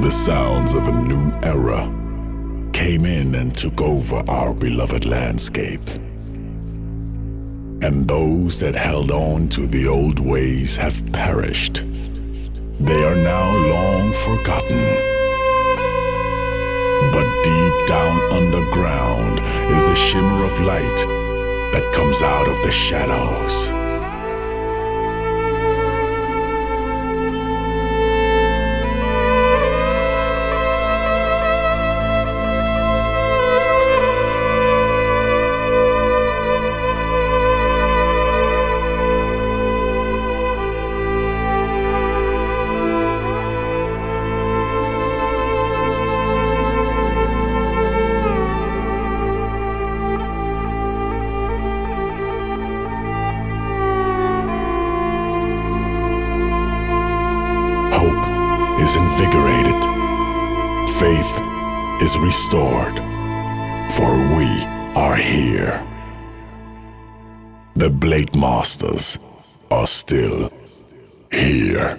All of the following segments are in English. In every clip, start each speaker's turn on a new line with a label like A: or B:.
A: The sounds of a new era came in and took over our beloved landscape. And those that held on to the old ways have perished. They are now long forgotten. But deep down underground is a shimmer of light that comes out of the shadows. Invigorated. Faith is restored. For we are here. The Blade Masters are still here.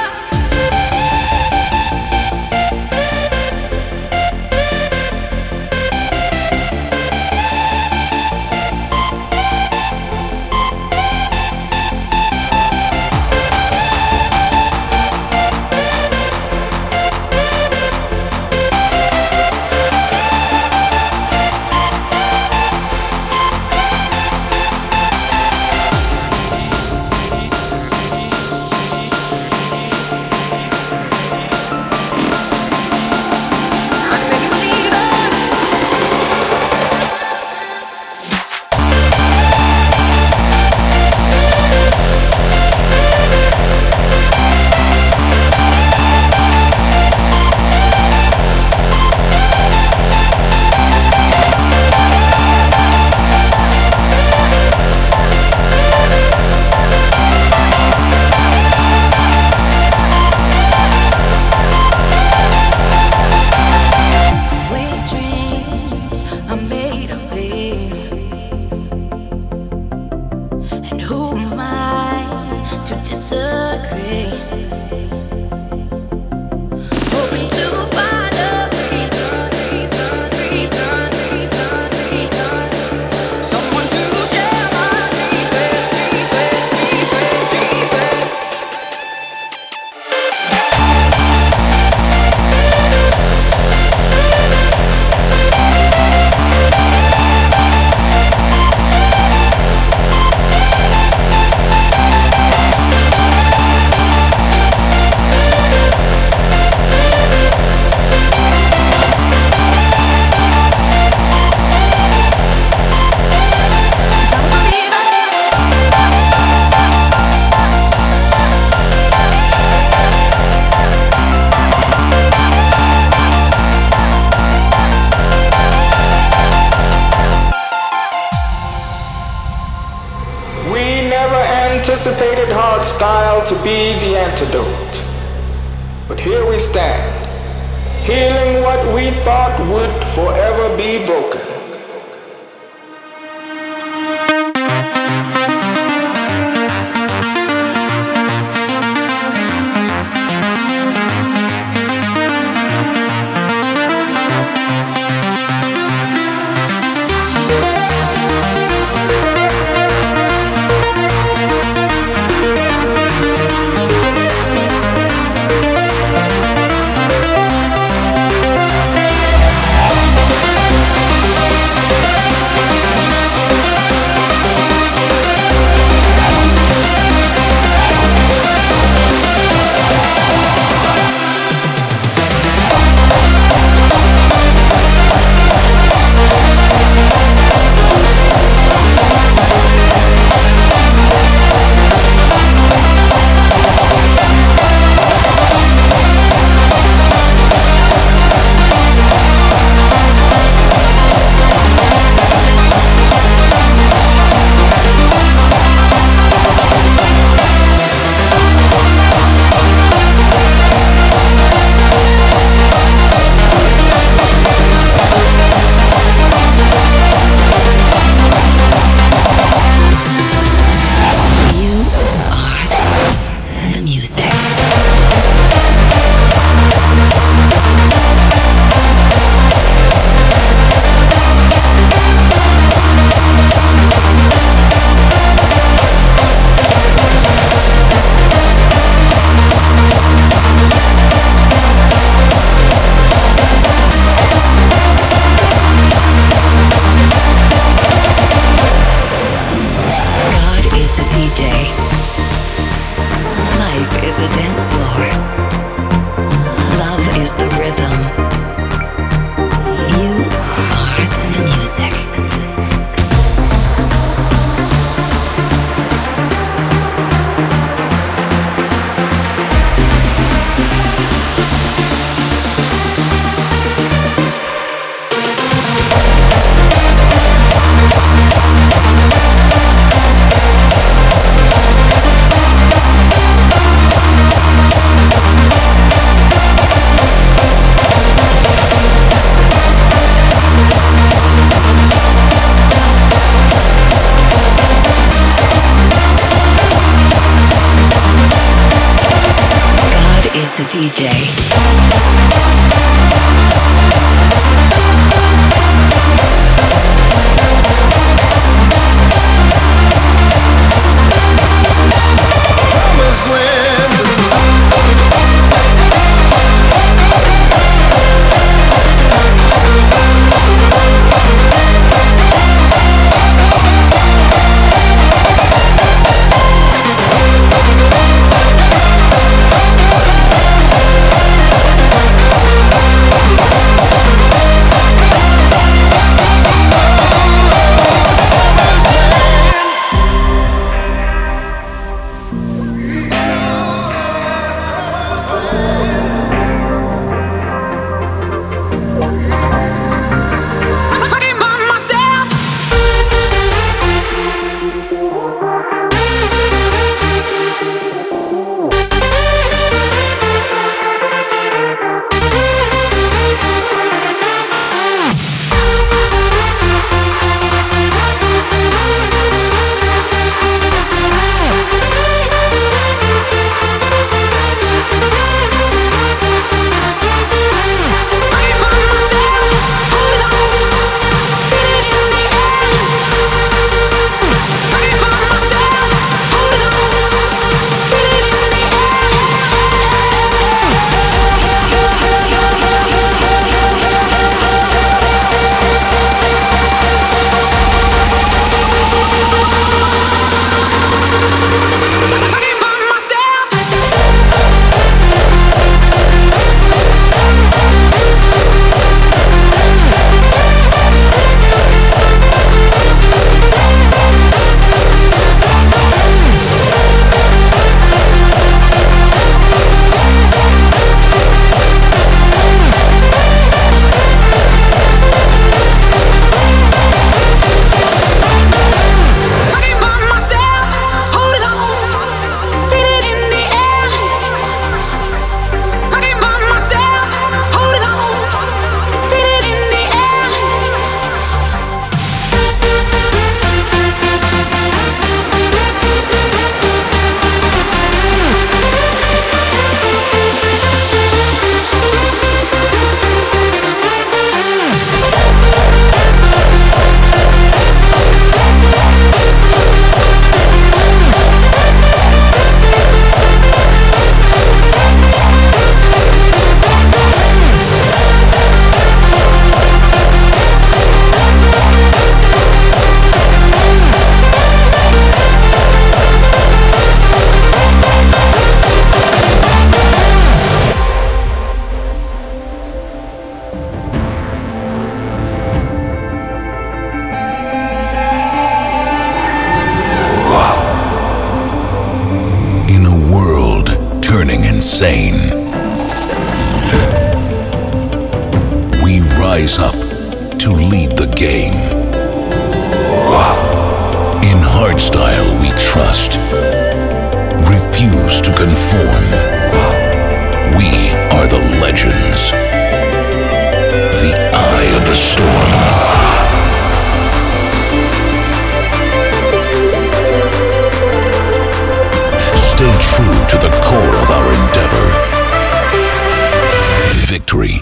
B: DJ.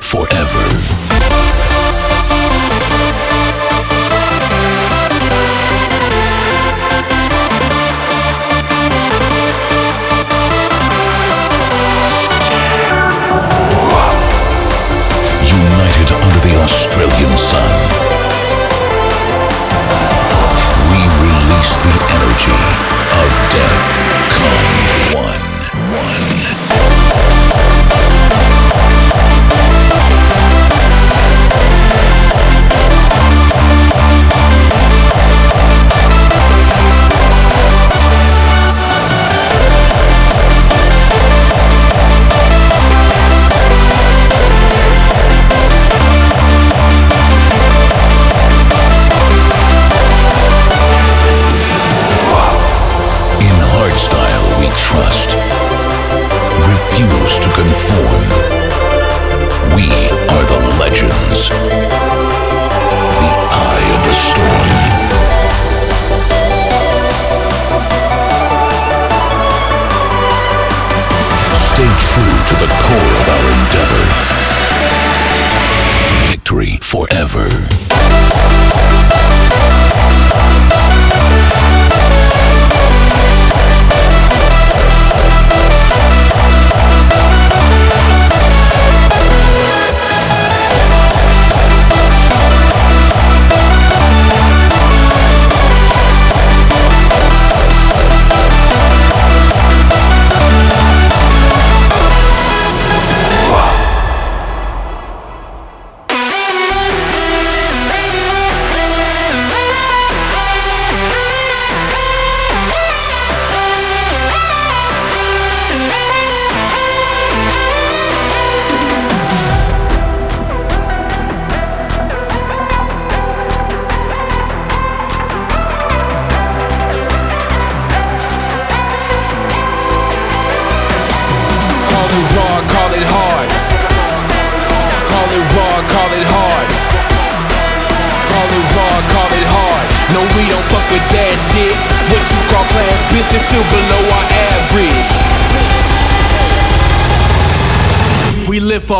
B: forever.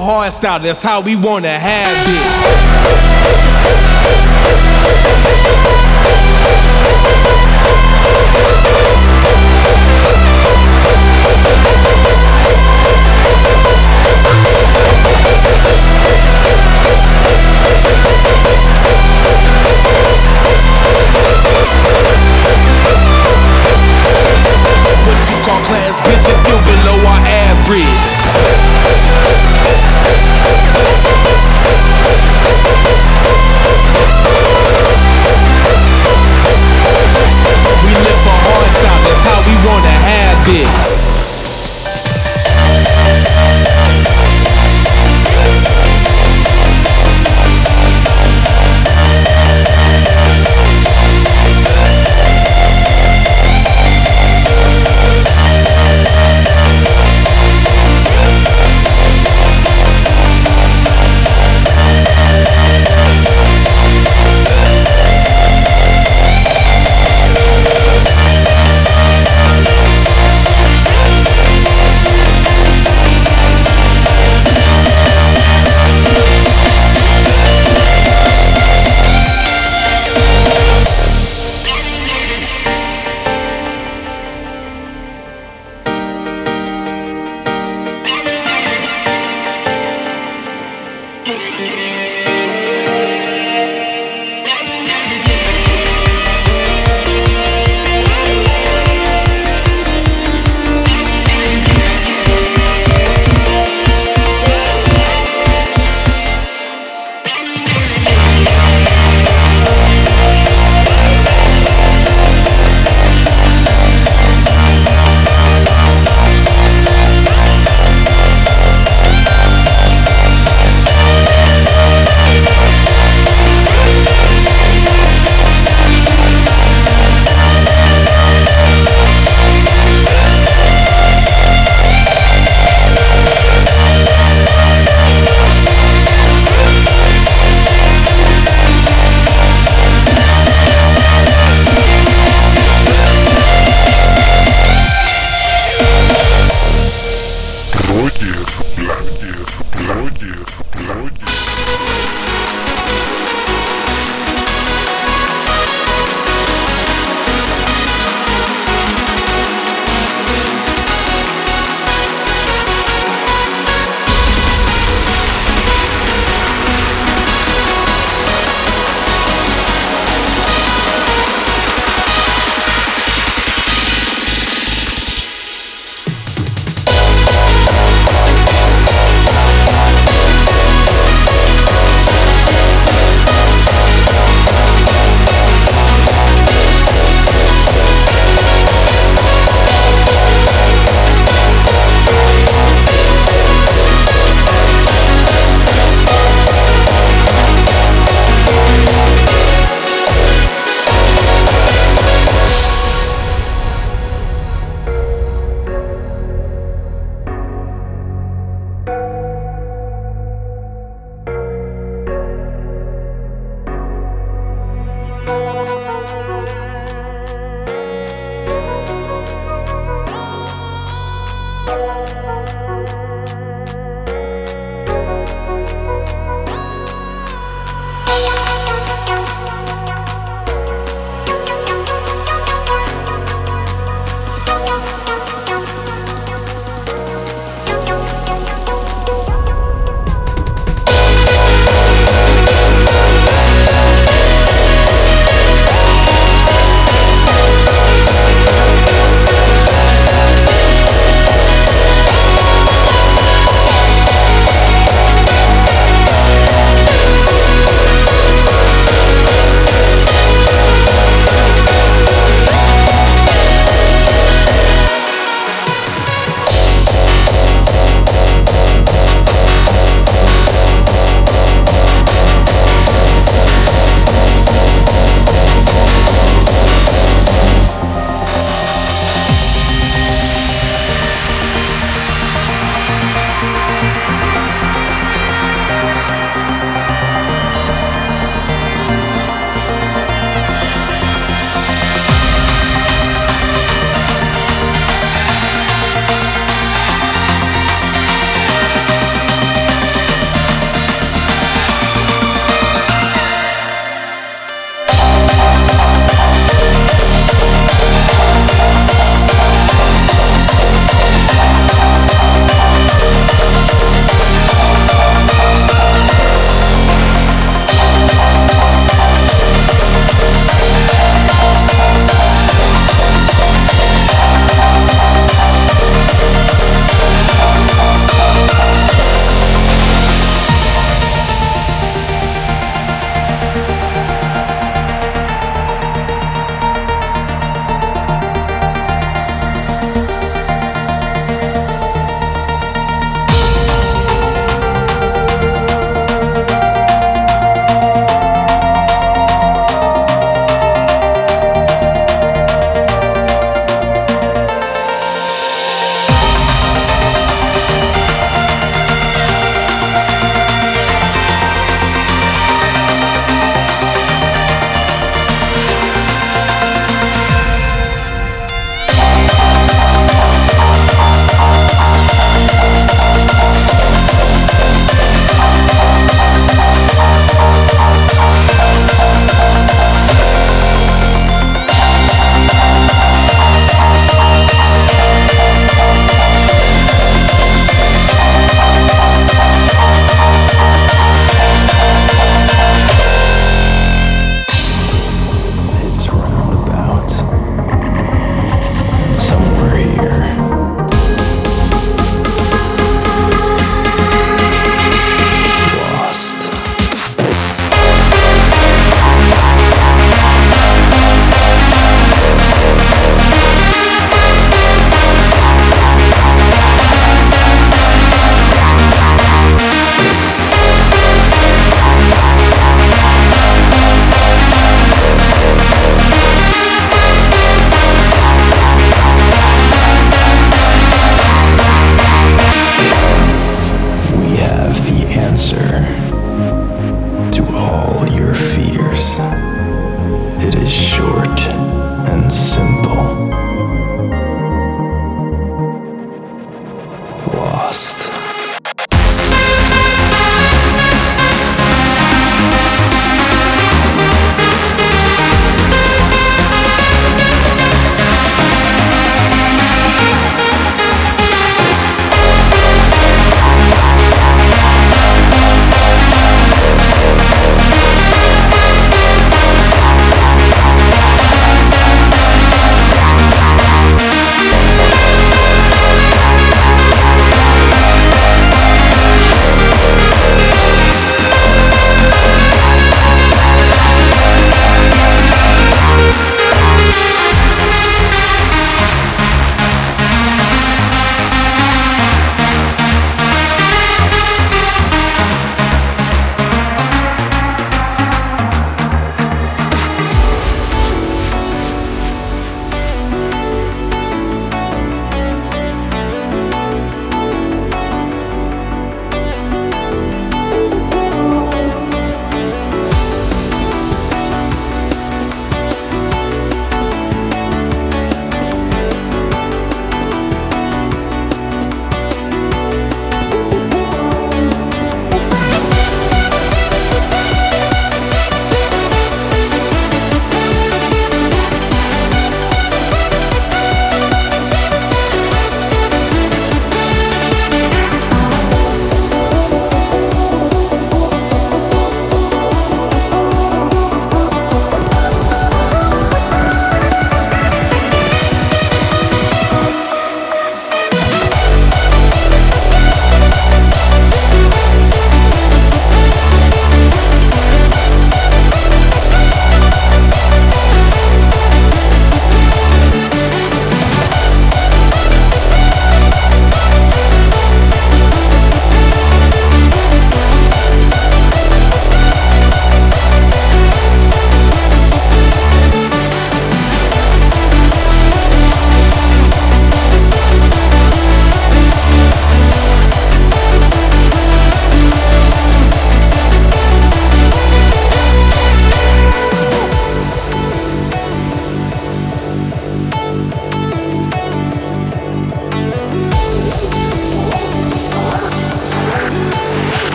C: Hard style, that's how we wanna have it.